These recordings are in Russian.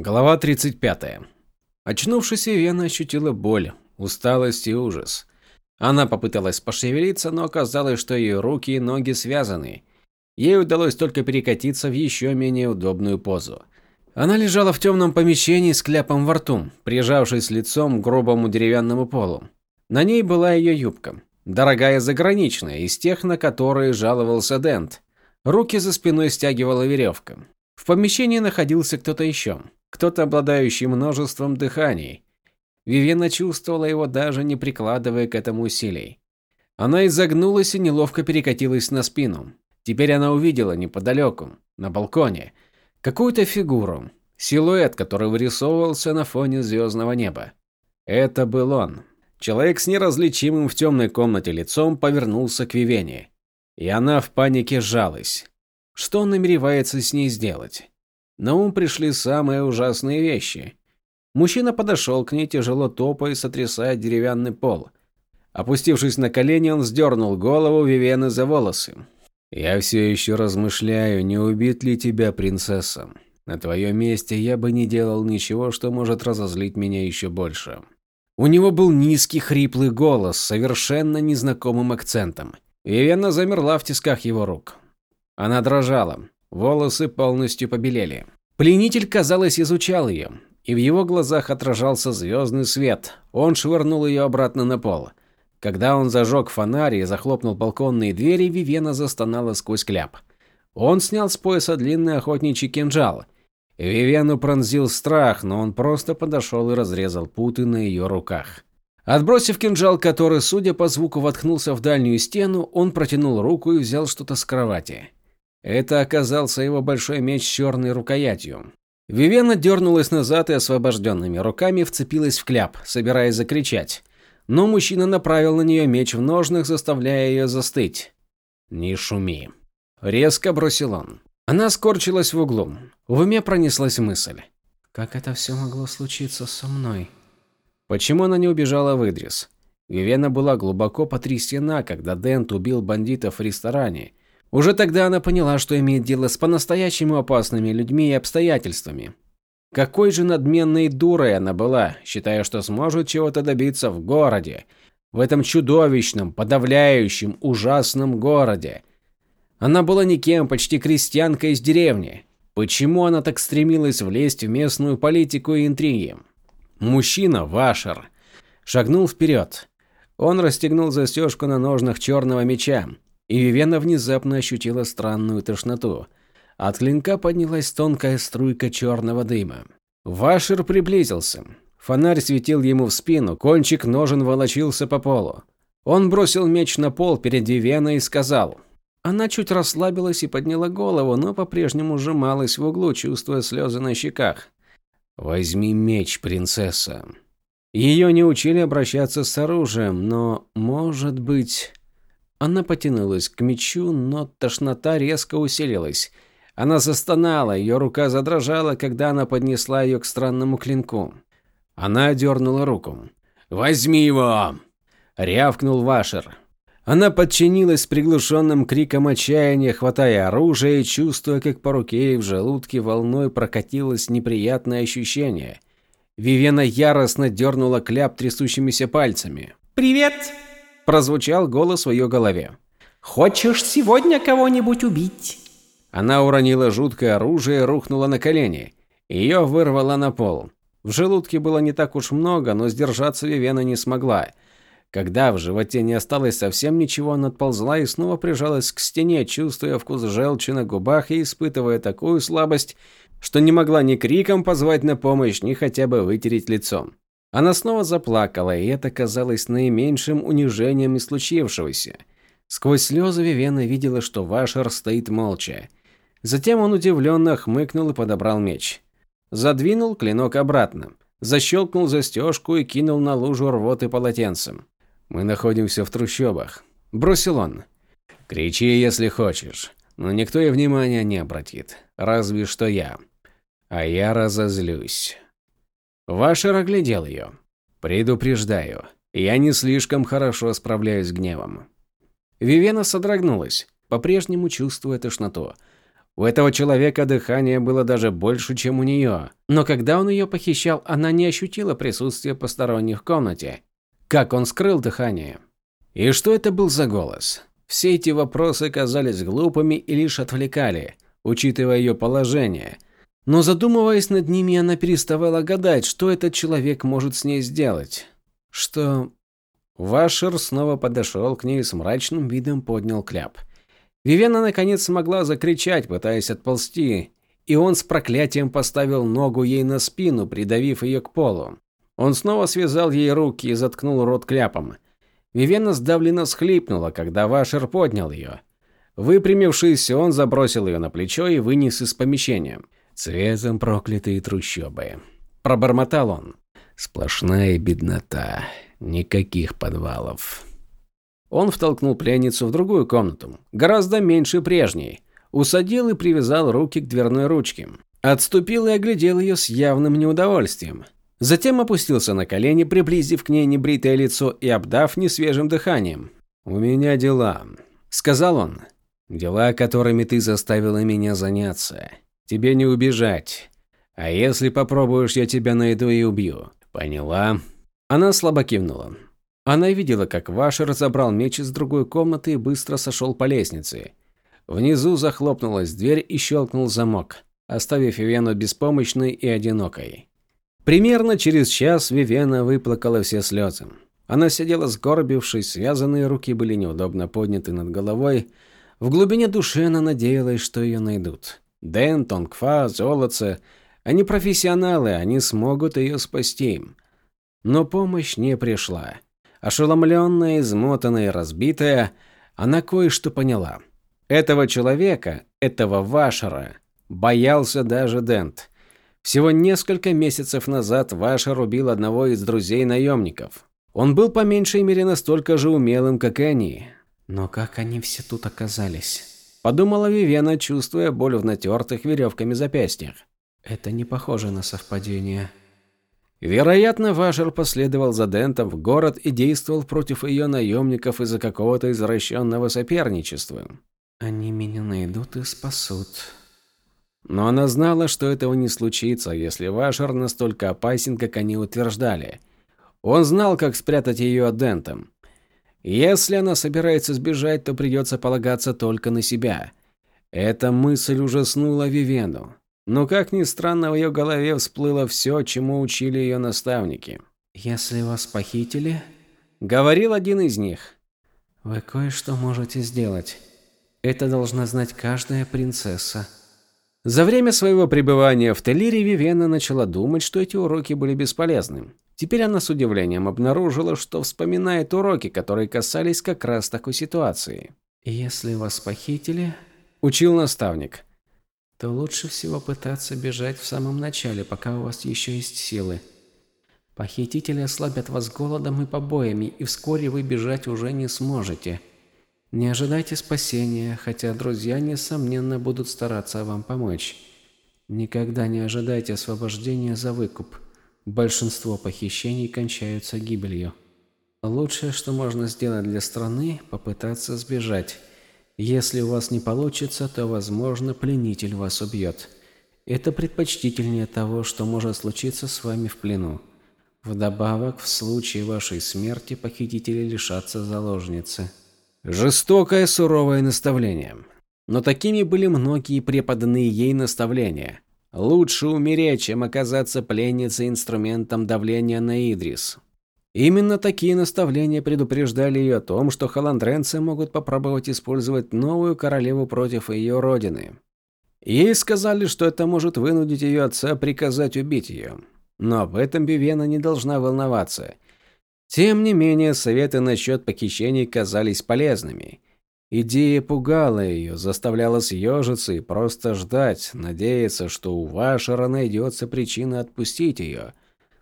Глава 35. Очнувшись, Вивена ощутила боль, усталость и ужас. Она попыталась пошевелиться, но оказалось, что ее руки и ноги связаны. Ей удалось только перекатиться в еще менее удобную позу. Она лежала в темном помещении с кляпом во рту, прижавшись лицом к грубому деревянному полу. На ней была ее юбка. Дорогая заграничная, из тех, на которые жаловался Дент. Руки за спиной стягивала веревка. В помещении находился кто-то еще кто-то, обладающий множеством дыханий. Вивена чувствовала его, даже не прикладывая к этому усилий. Она изогнулась и неловко перекатилась на спину. Теперь она увидела неподалеку, на балконе, какую-то фигуру, силуэт, который вырисовывался на фоне звездного неба. Это был он. Человек с неразличимым в темной комнате лицом повернулся к Вивене. И она в панике сжалась. Что он намеревается с ней сделать? На ум пришли самые ужасные вещи. Мужчина подошел к ней, тяжело топая, сотрясая деревянный пол. Опустившись на колени, он сдернул голову Вивены за волосы. «Я все еще размышляю, не убит ли тебя принцесса. На твоем месте я бы не делал ничего, что может разозлить меня еще больше». У него был низкий хриплый голос совершенно незнакомым акцентом. Вивена замерла в тисках его рук. Она дрожала. Волосы полностью побелели. Пленитель, казалось, изучал ее, и в его глазах отражался звездный свет. Он швырнул ее обратно на пол. Когда он зажег фонарь и захлопнул балконные двери, Вивена застонала сквозь кляп. Он снял с пояса длинный охотничий кинжал. Вивену пронзил страх, но он просто подошел и разрезал путы на ее руках. Отбросив кинжал, который, судя по звуку, воткнулся в дальнюю стену, он протянул руку и взял что-то с кровати. Это оказался его большой меч с черной рукоятью. Вивена дернулась назад и освобожденными руками вцепилась в кляп, собираясь закричать. Но мужчина направил на нее меч в ножнах, заставляя ее застыть. «Не шуми», – резко бросил он. Она скорчилась в углу. В уме пронеслась мысль. «Как это все могло случиться со мной?» Почему она не убежала в Идрис? Вивена была глубоко потрясена, когда Дент убил бандитов в ресторане, уже тогда она поняла, что имеет дело с по-настоящему опасными людьми и обстоятельствами. Какой же надменной дурой она была, считая, что сможет чего-то добиться в городе, в этом чудовищном, подавляющем, ужасном городе. Она была никем, почти крестьянка из деревни. Почему она так стремилась влезть в местную политику и интриги? Мужчина, Вашер, шагнул вперед. Он расстегнул застежку на ножнах черного меча, и Вивена внезапно ощутила странную тошноту. От клинка поднялась тонкая струйка черного дыма. Вашер приблизился. Фонарь светил ему в спину, кончик ножен волочился по полу. Он бросил меч на пол перед Вивеной и сказал. Она чуть расслабилась и подняла голову, но по-прежнему сжималась в углу, чувствуя слезы на щеках. «Возьми меч, принцесса». Ее не учили обращаться с оружием, но, может быть... Она потянулась к мечу, но тошнота резко усилилась. Она застонала, ее рука задрожала, когда она поднесла ее к странному клинку. Она дернула руку. «Возьми его!» – рявкнул Вашер. Она подчинилась с приглушенным криком отчаяния, хватая оружие и чувствуя, как по руке и в желудке волной прокатилось неприятное ощущение. Вивена яростно дернула кляп трясущимися пальцами. «Привет!» Прозвучал голос в ее голове. «Хочешь сегодня кого-нибудь убить?» Она уронила жуткое оружие и рухнула на колени. Ее вырвало на пол. В желудке было не так уж много, но сдержаться Вивена не смогла. Когда в животе не осталось совсем ничего, она отползла и снова прижалась к стене, чувствуя вкус желчи на губах и испытывая такую слабость, что не могла ни криком позвать на помощь, ни хотя бы вытереть лицо. Она снова заплакала, и это казалось наименьшим унижением из случившегося. Сквозь слезы Вивена видела, что Вашер стоит молча. Затем он удивленно хмыкнул и подобрал меч. Задвинул клинок обратно, защелкнул застежку и кинул на лужу рвоты полотенцем. «Мы находимся в трущобах», – бросил он. «Кричи, если хочешь, но никто и внимания не обратит, разве что я. А я разозлюсь». Вашер оглядел ее. «Предупреждаю, я не слишком хорошо справляюсь с гневом». Вивена содрогнулась, по-прежнему чувствуя тошноту. У этого человека дыхание было даже больше, чем у нее. Но когда он ее похищал, она не ощутила присутствия посторонних в комнате. Как он скрыл дыхание? И что это был за голос? Все эти вопросы казались глупыми и лишь отвлекали, учитывая ее положение. Но задумываясь над ними, она переставала гадать, что этот человек может с ней сделать. Что... Вашер снова подошел к ней с мрачным видом поднял кляп. Вивена наконец смогла закричать, пытаясь отползти, и он с проклятием поставил ногу ей на спину, придавив ее к полу. Он снова связал ей руки и заткнул рот кляпом. Вивена сдавленно схлипнула, когда Вашер поднял ее. Выпрямившись, он забросил ее на плечо и вынес из помещения. «Цветом проклятые трущобы», – пробормотал он. «Сплошная беднота. Никаких подвалов». Он втолкнул пленницу в другую комнату, гораздо меньше прежней. Усадил и привязал руки к дверной ручке. Отступил и оглядел ее с явным неудовольствием. Затем опустился на колени, приблизив к ней небритое лицо и обдав несвежим дыханием. «У меня дела», – сказал он. «Дела, которыми ты заставила меня заняться. Тебе не убежать. А если попробуешь, я тебя найду и убью. Поняла?» Она слабо кивнула. Она видела, как Вашер забрал меч из другой комнаты и быстро сошел по лестнице. Внизу захлопнулась дверь и щелкнул замок, оставив Вивену беспомощной и одинокой. Примерно через час Вивена выплакала все слезы. Она сидела сгорбившись, связанные руки были неудобно подняты над головой. В глубине души она надеялась, что ее найдут. Дэн, Тонгфа, Золотце – они профессионалы, они смогут ее спасти. Но помощь не пришла. Ошеломленная, измотанная разбитая, она кое-что поняла. Этого человека, этого Вашера, боялся даже Дент – всего несколько месяцев назад Ваша рубил одного из друзей-наемников. Он был по меньшей мере настолько же умелым, как и они. Но как они все тут оказались? Подумала Вивена, чувствуя боль в натертых веревками запястьях. Это не похоже на совпадение. Вероятно, Вашер последовал за Дентом в город и действовал против ее наемников из-за какого-то извращенного соперничества. Они меня найдут и спасут. Но она знала, что этого не случится, если Вашер настолько опасен, как они утверждали. Он знал, как спрятать ее от Дентом. Если она собирается сбежать, то придется полагаться только на себя. Эта мысль ужаснула Вивену. Но, как ни странно, в ее голове всплыло все, чему учили ее наставники. «Если вас похитили...» — говорил один из них. «Вы кое-что можете сделать. Это должна знать каждая принцесса». За время своего пребывания в Телире Вивена начала думать, что эти уроки были бесполезны. Теперь она с удивлением обнаружила, что вспоминает уроки, которые касались как раз такой ситуации. «Если вас похитили», – учил наставник, – «то лучше всего пытаться бежать в самом начале, пока у вас еще есть силы. Похитители ослабят вас голодом и побоями, и вскоре вы бежать уже не сможете. Не ожидайте спасения, хотя друзья, несомненно, будут стараться вам помочь. Никогда не ожидайте освобождения за выкуп. Большинство похищений кончаются гибелью. Лучшее, что можно сделать для страны, попытаться сбежать. Если у вас не получится, то, возможно, пленитель вас убьет. Это предпочтительнее того, что может случиться с вами в плену. Вдобавок, в случае вашей смерти похитители лишатся заложницы. Жестокое, суровое наставление. Но такими были многие преподанные ей наставления. Лучше умереть, чем оказаться пленницей инструментом давления на Идрис. Именно такие наставления предупреждали ее о том, что халандренцы могут попробовать использовать новую королеву против ее родины. Ей сказали, что это может вынудить ее отца приказать убить ее. Но об этом Бивена не должна волноваться – тем не менее, советы насчет похищений казались полезными. Идея пугала ее, заставляла съежиться и просто ждать, надеяться, что у Вашера найдется причина отпустить ее.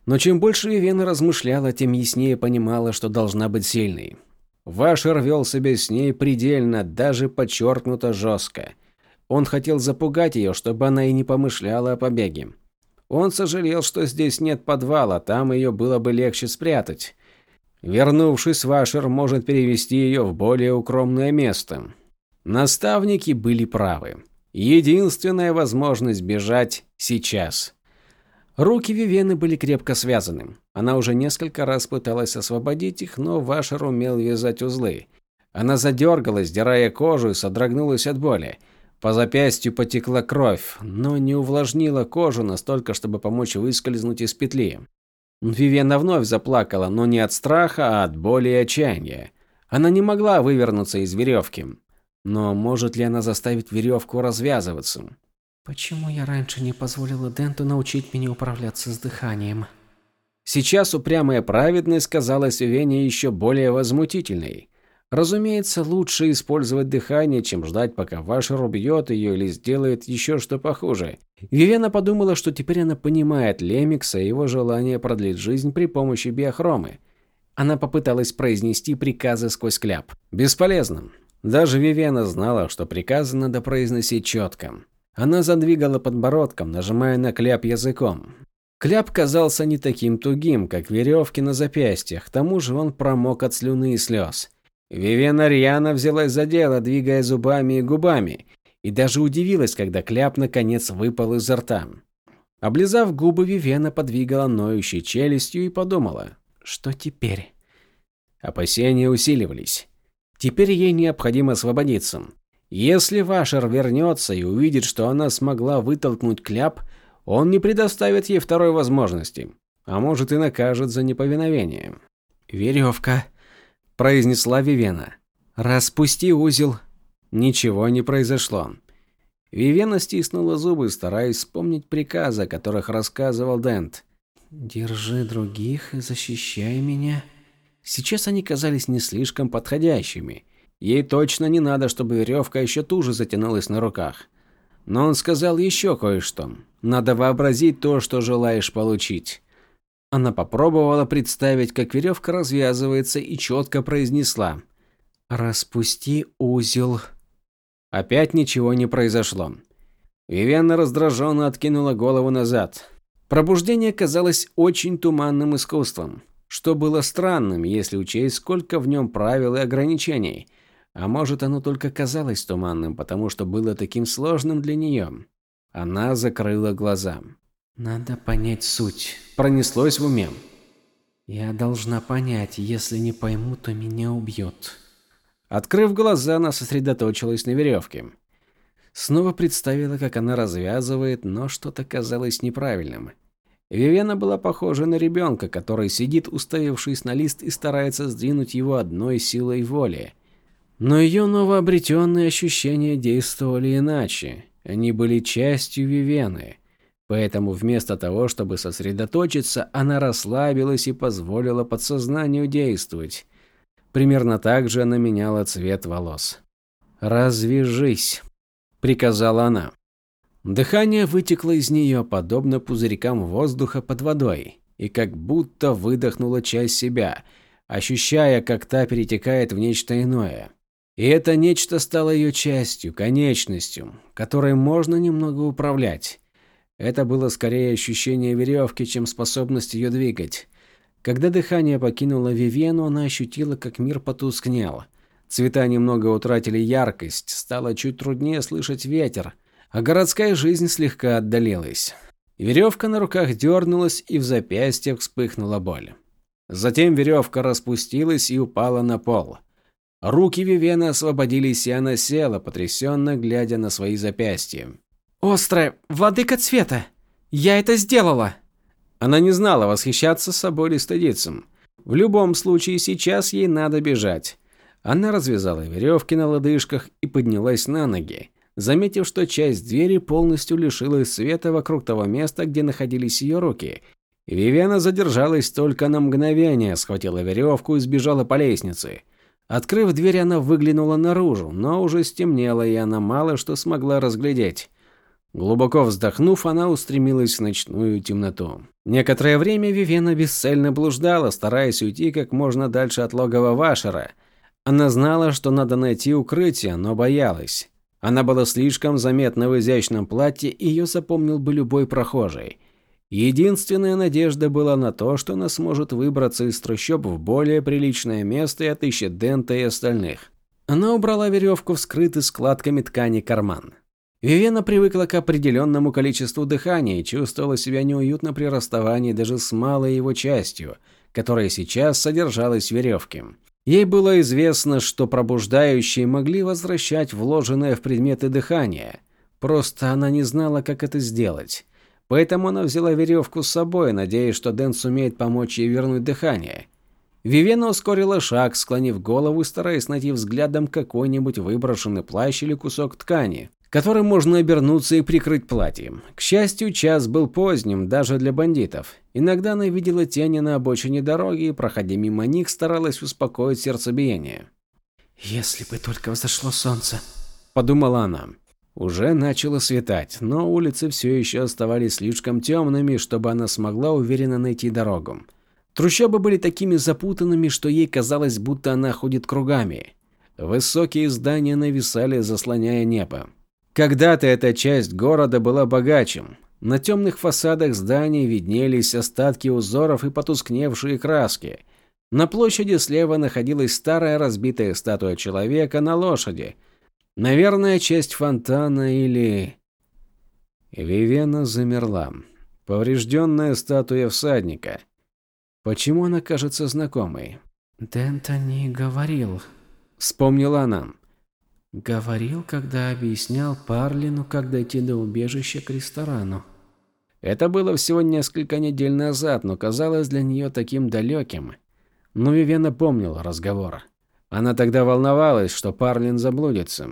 Но чем больше Вивена размышляла, тем яснее понимала, что должна быть сильной. Вашер вел себя с ней предельно, даже подчеркнуто жестко. Он хотел запугать ее, чтобы она и не помышляла о побеге. Он сожалел, что здесь нет подвала, там ее было бы легче спрятать. Вернувшись, Вашер может перевести ее в более укромное место. Наставники были правы. Единственная возможность бежать сейчас. Руки Вивены были крепко связаны. Она уже несколько раз пыталась освободить их, но Вашер умел вязать узлы. Она задергалась, дирая кожу и содрогнулась от боли. По запястью потекла кровь, но не увлажнила кожу настолько, чтобы помочь выскользнуть из петли. Вивена вновь заплакала, но не от страха, а от боли и отчаяния. Она не могла вывернуться из веревки. Но может ли она заставить веревку развязываться? Почему я раньше не позволила Денту научить меня управляться с дыханием? Сейчас упрямая праведность казалась Вене еще более возмутительной. Разумеется, лучше использовать дыхание, чем ждать, пока Вашер убьет ее или сделает еще что похуже. Вивена подумала, что теперь она понимает Лемикса и его желание продлить жизнь при помощи биохромы. Она попыталась произнести приказы сквозь кляп. Бесполезно. Даже Вивена знала, что приказы надо произносить четко. Она задвигала подбородком, нажимая на кляп языком. Кляп казался не таким тугим, как веревки на запястьях, к тому же он промок от слюны и слез. Вивена рьяно взялась за дело, двигая зубами и губами, и даже удивилась, когда кляп наконец выпал изо рта. Облизав губы, Вивена подвигала ноющей челюстью и подумала, что теперь? Опасения усиливались. Теперь ей необходимо освободиться. Если Вашер вернется и увидит, что она смогла вытолкнуть кляп, он не предоставит ей второй возможности, а может и накажет за неповиновение. «Веревка», – произнесла Вивена. «Распусти узел». Ничего не произошло. Вивена стиснула зубы, стараясь вспомнить приказы, о которых рассказывал Дент. «Держи других и защищай меня», Сейчас они казались не слишком подходящими. Ей точно не надо, чтобы веревка еще туже затянулась на руках. Но он сказал еще кое-что. Надо вообразить то, что желаешь получить. Она попробовала представить, как веревка развязывается и четко произнесла. «Распусти узел». Опять ничего не произошло. Вивиана раздраженно откинула голову назад. Пробуждение казалось очень туманным искусством что было странным, если учесть, сколько в нем правил и ограничений. А может, оно только казалось туманным, потому что было таким сложным для нее. Она закрыла глаза. «Надо понять суть», – пронеслось в уме. «Я должна понять, если не пойму, то меня убьет». Открыв глаза, она сосредоточилась на веревке. Снова представила, как она развязывает, но что-то казалось неправильным. Вивена была похожа на ребенка, который сидит, уставившись на лист и старается сдвинуть его одной силой воли. Но ее новообретенные ощущения действовали иначе. Они были частью Вивены. Поэтому вместо того, чтобы сосредоточиться, она расслабилась и позволила подсознанию действовать. Примерно так же она меняла цвет волос. «Развяжись», – приказала она. Дыхание вытекло из нее, подобно пузырькам воздуха под водой, и как будто выдохнула часть себя, ощущая, как та перетекает в нечто иное. И это нечто стало ее частью, конечностью, которой можно немного управлять. Это было скорее ощущение веревки, чем способность ее двигать. Когда дыхание покинуло Вивену, она ощутила, как мир потускнел. Цвета немного утратили яркость, стало чуть труднее слышать ветер – а городская жизнь слегка отдалилась. Веревка на руках дернулась, и в запястьях вспыхнула боль. Затем веревка распустилась и упала на пол. Руки Вивены освободились, и она села, потрясенно глядя на свои запястья. «Острая, владыка цвета! Я это сделала!» Она не знала, восхищаться собой или стыдиться. В любом случае, сейчас ей надо бежать. Она развязала веревки на лодыжках и поднялась на ноги заметив, что часть двери полностью лишилась света вокруг того места, где находились ее руки. Вивиана задержалась только на мгновение, схватила веревку и сбежала по лестнице. Открыв дверь, она выглянула наружу, но уже стемнело, и она мало что смогла разглядеть. Глубоко вздохнув, она устремилась в ночную темноту. Некоторое время Вивена бесцельно блуждала, стараясь уйти как можно дальше от логова Вашера. Она знала, что надо найти укрытие, но боялась. Она была слишком заметна в изящном платье, и ее запомнил бы любой прохожий. Единственная надежда была на то, что она сможет выбраться из трущоб в более приличное место и отыщет Дента и остальных. Она убрала веревку в скрытый складками ткани карман. Вивена привыкла к определенному количеству дыхания и чувствовала себя неуютно при расставании даже с малой его частью, которая сейчас содержалась в веревке. Ей было известно, что пробуждающие могли возвращать вложенное в предметы дыхание. Просто она не знала, как это сделать. Поэтому она взяла веревку с собой, надеясь, что Дэн сумеет помочь ей вернуть дыхание. Вивена ускорила шаг, склонив голову и стараясь найти взглядом какой-нибудь выброшенный плащ или кусок ткани, которым можно обернуться и прикрыть платьем. К счастью, час был поздним даже для бандитов. Иногда она видела тени на обочине дороги и, проходя мимо них, старалась успокоить сердцебиение. «Если бы только взошло солнце», – подумала она. Уже начало светать, но улицы все еще оставались слишком темными, чтобы она смогла уверенно найти дорогу. Трущобы были такими запутанными, что ей казалось, будто она ходит кругами. Высокие здания нависали, заслоняя небо. Когда-то эта часть города была богаче. На темных фасадах зданий виднелись остатки узоров и потускневшие краски. На площади слева находилась старая разбитая статуя человека на лошади, Наверное, часть фонтана или... Вивена замерла. Поврежденная статуя всадника. Почему она кажется знакомой? Дентони говорил. Вспомнила она. Говорил, когда объяснял Парлину, как дойти до убежища к ресторану. Это было всего несколько недель назад, но казалось для нее таким далеким. Но Вивена помнила разговор. Она тогда волновалась, что Парлин заблудится.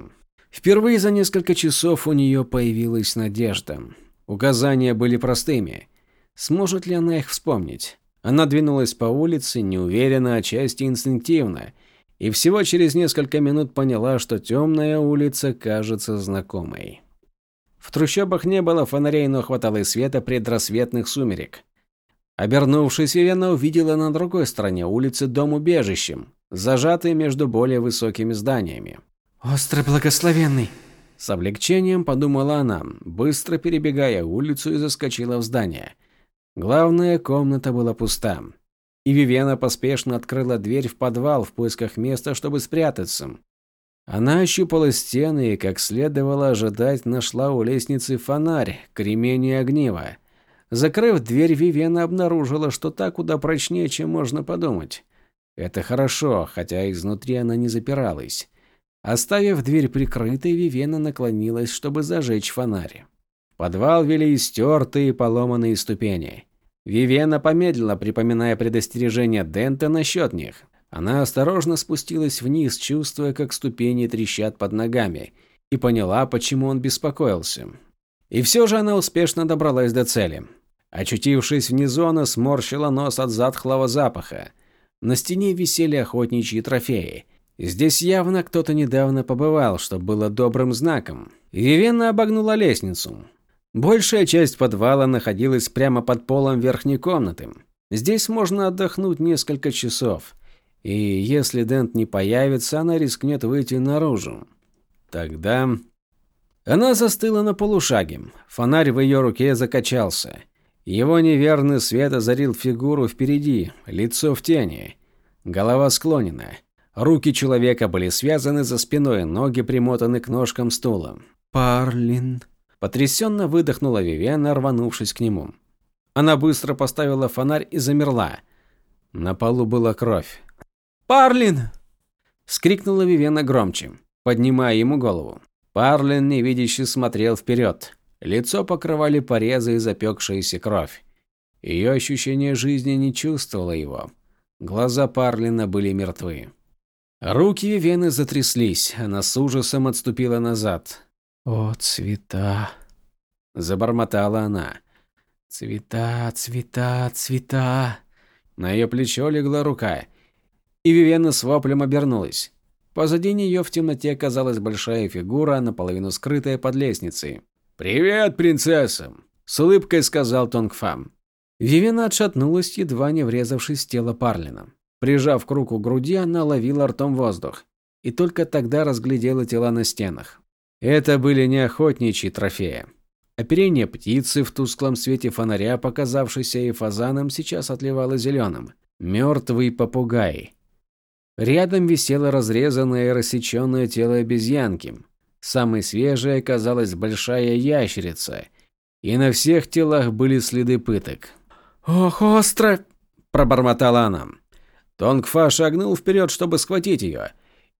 Впервые за несколько часов у нее появилась надежда. Указания были простыми. Сможет ли она их вспомнить? Она двинулась по улице, неуверенно, отчасти инстинктивно, и всего через несколько минут поняла, что темная улица кажется знакомой. В трущобах не было фонарей, но хватало и света предрассветных сумерек. Обернувшись, Вивена увидела на другой стороне улицы дом убежищем, зажатый между более высокими зданиями. «Острый благословенный!» С облегчением подумала она, быстро перебегая улицу и заскочила в здание. Главная комната была пуста. И Вивена поспешно открыла дверь в подвал в поисках места, чтобы спрятаться. Она ощупала стены и, как следовало ожидать, нашла у лестницы фонарь, кремень и огниво. Закрыв дверь, Вивена обнаружила, что так куда прочнее, чем можно подумать. Это хорошо, хотя изнутри она не запиралась. Оставив дверь прикрытой, Вивена наклонилась, чтобы зажечь фонарь. В подвал вели истертые поломанные ступени. Вивена помедлила, припоминая предостережение Дента насчет них. Она осторожно спустилась вниз, чувствуя, как ступени трещат под ногами, и поняла, почему он беспокоился. И все же она успешно добралась до цели. Очутившись внизу, она сморщила нос от затхлого запаха. На стене висели охотничьи трофеи. Здесь явно кто-то недавно побывал, что было добрым знаком. Вивена обогнула лестницу. Большая часть подвала находилась прямо под полом верхней комнаты. Здесь можно отдохнуть несколько часов. И если Дент не появится, она рискнет выйти наружу. Тогда... Она застыла на полушаге. Фонарь в ее руке закачался. Его неверный свет озарил фигуру впереди, лицо в тени. Голова склонена. Руки человека были связаны за спиной, ноги примотаны к ножкам стула. «Парлин!» Потрясенно выдохнула Вивиана, рванувшись к нему. Она быстро поставила фонарь и замерла. На полу была кровь. «Парлин!» Скрикнула Вивена громче, поднимая ему голову. Парлин невидяще смотрел вперед. Лицо покрывали порезы и запекшаяся кровь. Ее ощущение жизни не чувствовало его. Глаза Парлина были мертвы. Руки Вены затряслись, она с ужасом отступила назад. «О, цвета!» – забормотала она. «Цвета, цвета, цвета!» На ее плечо легла рука, и Вивена с воплем обернулась. Позади нее в темноте оказалась большая фигура, наполовину скрытая под лестницей. «Привет, принцесса!» – с улыбкой сказал Тонгфам. Вивена отшатнулась, едва не врезавшись в тело Парлина. Прижав к руку груди, она ловила ртом воздух. И только тогда разглядела тела на стенах. Это были не охотничьи трофеи. Оперение птицы в тусклом свете фонаря, показавшейся и фазаном, сейчас отливало зеленым. Мертвый попугай. Рядом висело разрезанное и рассеченное тело обезьянки. Самой свежей оказалась большая ящерица, и на всех телах были следы пыток. «Ох, остро!» – пробормотала она. Тонгфа шагнул вперед, чтобы схватить ее,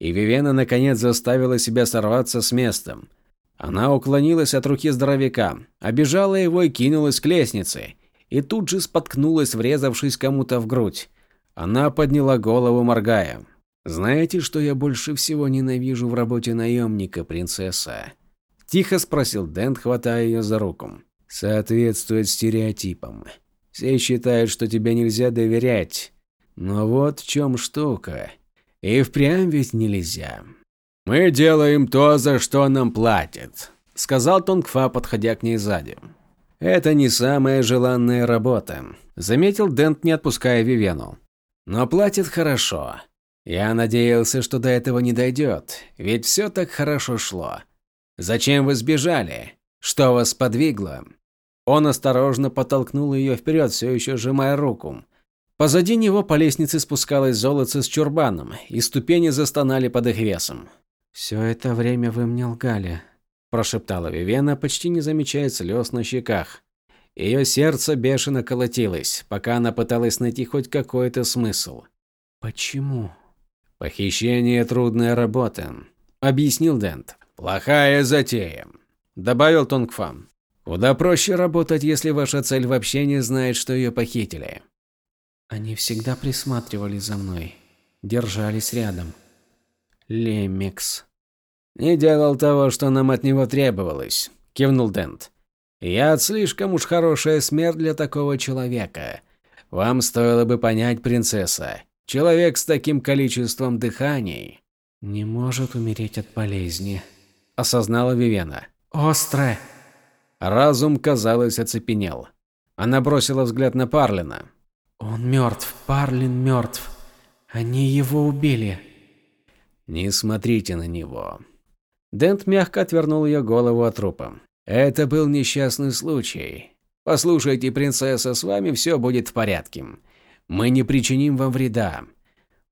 и Вивена наконец заставила себя сорваться с местом. Она уклонилась от руки здоровяка, обижала его и кинулась к лестнице, и тут же споткнулась, врезавшись кому-то в грудь. Она подняла голову, моргая. «Знаете, что я больше всего ненавижу в работе наемника, принцесса?» Тихо спросил Дент, хватая ее за руку. «Соответствует стереотипам. Все считают, что тебе нельзя доверять. Но вот в чем штука. И впрямь ведь нельзя. «Мы делаем то, за что нам платят», – сказал Тонгфа, подходя к ней сзади. «Это не самая желанная работа», – заметил Дент, не отпуская Вивену. «Но платит хорошо. Я надеялся, что до этого не дойдет, ведь все так хорошо шло. Зачем вы сбежали? Что вас подвигло?» Он осторожно подтолкнул ее вперед, все еще сжимая руку. Позади него по лестнице спускалась золото с чурбаном, и ступени застонали под их весом. «Все это время вы мне лгали», – прошептала Вивена, почти не замечая слез на щеках. Ее сердце бешено колотилось, пока она пыталась найти хоть какой-то смысл. «Почему?» «Похищение – трудная работа», – объяснил Дент. «Плохая затея», – добавил Тонгфам. «Куда проще работать, если ваша цель вообще не знает, что ее похитили». «Они всегда присматривали за мной, держались рядом», Лемикс. «Не делал того, что нам от него требовалось», – кивнул Дент. «Я слишком уж хорошая смерть для такого человека. Вам стоило бы понять, принцесса. Человек с таким количеством дыханий...» «Не может умереть от болезни», – осознала Вивена. «Остро!» Разум, казалось, оцепенел. Она бросила взгляд на Парлина. «Он мертв, Парлин мертв. Они его убили». Не смотрите на него. Дент мягко отвернул ее голову от трупа. Это был несчастный случай. Послушайте, принцесса, с вами все будет в порядке. Мы не причиним вам вреда.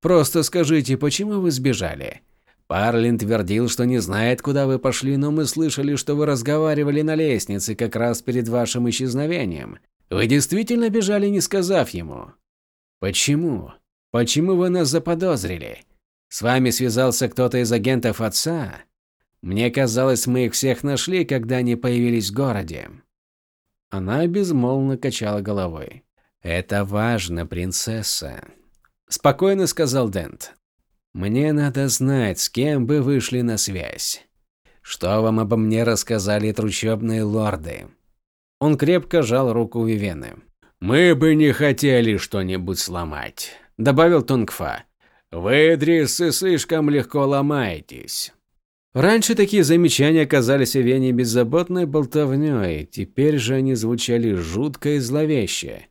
Просто скажите, почему вы сбежали? Парлин твердил, что не знает, куда вы пошли, но мы слышали, что вы разговаривали на лестнице как раз перед вашим исчезновением. Вы действительно бежали, не сказав ему? Почему? Почему вы нас заподозрили? С вами связался кто-то из агентов отца? Мне казалось, мы их всех нашли, когда они появились в городе. Она безмолвно качала головой. Это важно, принцесса. Спокойно сказал Дент. Мне надо знать, с кем вы вышли на связь. Что вам обо мне рассказали трущобные лорды? Он крепко жал руку Вивены. Мы бы не хотели что-нибудь сломать, добавил Тунгфа. Вы, Дриссы, слишком легко ломаетесь. Раньше такие замечания казались Вене беззаботной болтовней, теперь же они звучали жутко и зловеще.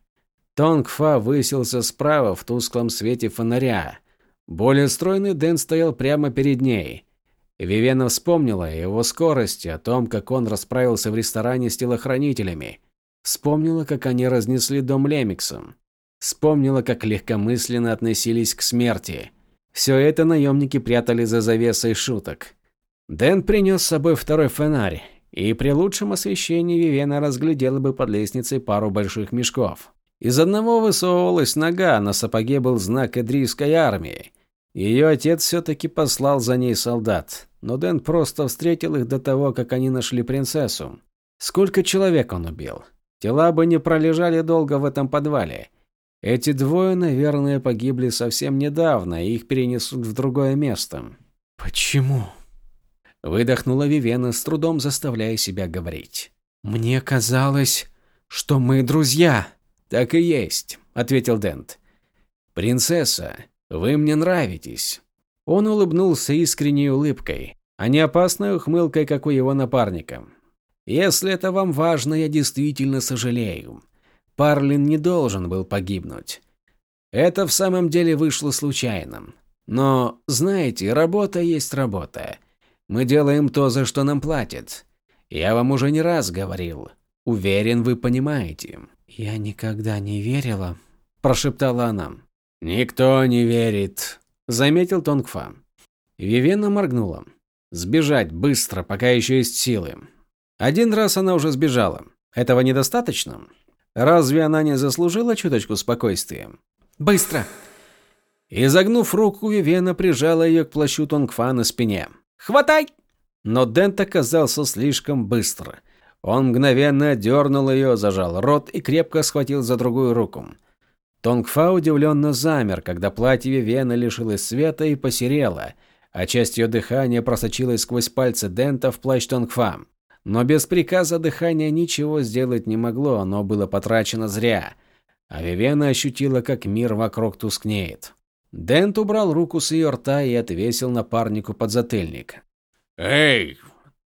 Тонгфа высился справа в тусклом свете фонаря. Более стройный Дэн стоял прямо перед ней. Вивена вспомнила о его скорости, о том, как он расправился в ресторане с телохранителями. Вспомнила, как они разнесли дом Лемиксом. Вспомнила, как легкомысленно относились к смерти. Все это наемники прятали за завесой шуток. Дэн принес с собой второй фонарь, и при лучшем освещении Вивена разглядела бы под лестницей пару больших мешков. Из одного высовывалась нога, на сапоге был знак Эдрийской армии. Ее отец все-таки послал за ней солдат, но Дэн просто встретил их до того, как они нашли принцессу. Сколько человек он убил? Тела бы не пролежали долго в этом подвале. Эти двое, наверное, погибли совсем недавно, и их перенесут в другое место. Почему? Выдохнула Вивена, с трудом заставляя себя говорить. Мне казалось, что мы друзья. Так и есть, ответил Дент. Принцесса, вы мне нравитесь. Он улыбнулся искренней улыбкой, а не опасной ухмылкой, как у его напарника. Если это вам важно, я действительно сожалею. Парлин не должен был погибнуть. Это в самом деле вышло случайным. Но, знаете, работа есть работа. Мы делаем то, за что нам платят. Я вам уже не раз говорил. Уверен, вы понимаете. Я никогда не верила, прошептала она. Никто не верит, заметил Тонгфа. Вивена моргнула. Сбежать быстро, пока еще есть силы. Один раз она уже сбежала. Этого недостаточно? Разве она не заслужила чуточку спокойствия? Быстро! Изогнув руку, Вивена прижала ее к плащу Тонгфа на спине. «Хватай!» Но Дент оказался слишком быстро. Он мгновенно дернул ее, зажал рот и крепко схватил за другую руку. Тонгфа удивленно замер, когда платье Вивена лишилось света и посерело, а часть ее дыхания просочилась сквозь пальцы Дента в плащ Тонгфа. Но без приказа дыхание ничего сделать не могло, оно было потрачено зря. А Вивена ощутила, как мир вокруг тускнеет. Дент убрал руку с ее рта и отвесил напарнику подзатыльник. «Эй!»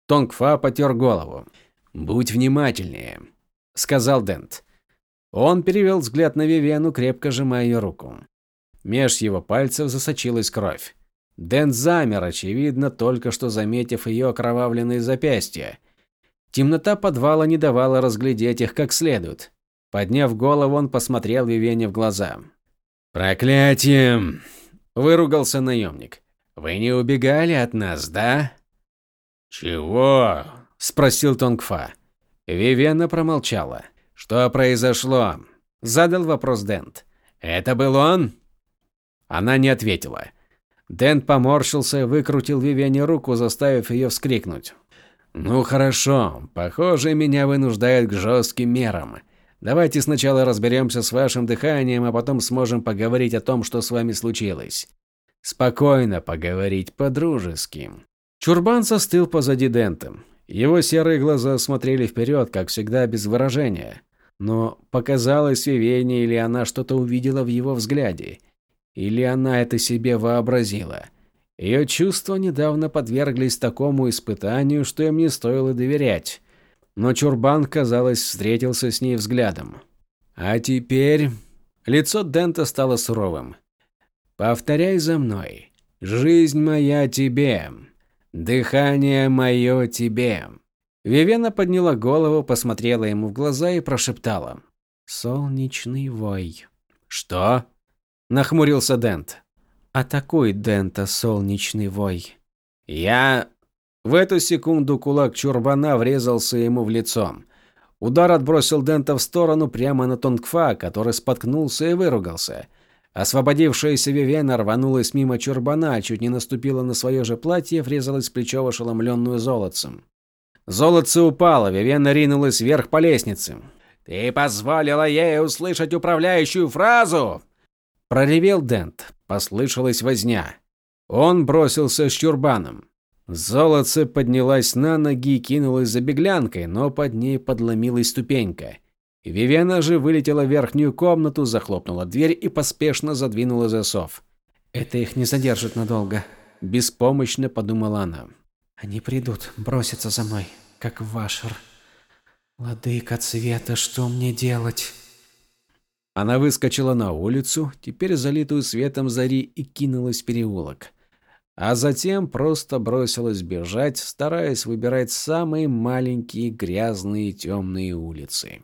Тонгфа потер голову. «Будь внимательнее», — сказал Дент. Он перевел взгляд на Вивену, крепко сжимая ее руку. Меж его пальцев засочилась кровь. Дент замер, очевидно, только что заметив ее окровавленные запястья. Темнота подвала не давала разглядеть их как следует. Подняв голову, он посмотрел Вивене в глаза. «Проклятие!» – выругался наемник. «Вы не убегали от нас, да?» «Чего?» – спросил Тонгфа. Вивена промолчала. «Что произошло?» – задал вопрос Дент. «Это был он?» Она не ответила. Дент поморщился и выкрутил Вивене руку, заставив ее вскрикнуть. «Ну хорошо, похоже, меня вынуждают к жестким мерам. Давайте сначала разберемся с вашим дыханием, а потом сможем поговорить о том, что с вами случилось. Спокойно поговорить по-дружески. Чурбан застыл позади Дента. Его серые глаза смотрели вперед, как всегда, без выражения. Но показалось Вивене, или она что-то увидела в его взгляде. Или она это себе вообразила. Ее чувства недавно подверглись такому испытанию, что им не стоило доверять но Чурбан, казалось, встретился с ней взглядом. А теперь лицо Дента стало суровым. Повторяй за мной. Жизнь моя тебе. Дыхание мое тебе. Вивена подняла голову, посмотрела ему в глаза и прошептала: "Солнечный вой". "Что?" нахмурился Дент. "Атакуй Дента, солнечный вой". "Я в эту секунду кулак Чурбана врезался ему в лицо. Удар отбросил Дента в сторону прямо на Тонгфа, который споткнулся и выругался. Освободившаяся Вивена рванулась мимо Чурбана, чуть не наступила на свое же платье, врезалась в плечо в ошеломленную золотцем. Золотце упало, Вивена ринулась вверх по лестнице. «Ты позволила ей услышать управляющую фразу!» Проревел Дент. Послышалась возня. Он бросился с Чурбаном. Золотце поднялась на ноги и кинулась за беглянкой, но под ней подломилась ступенька. Вивена же вылетела в верхнюю комнату, захлопнула дверь и поспешно задвинула засов. «Это их не задержит надолго», – беспомощно подумала она. «Они придут, бросятся за мной, как вашер. Ладыка цвета, что мне делать?» Она выскочила на улицу, теперь залитую светом зари, и кинулась в переулок а затем просто бросилась бежать, стараясь выбирать самые маленькие грязные темные улицы.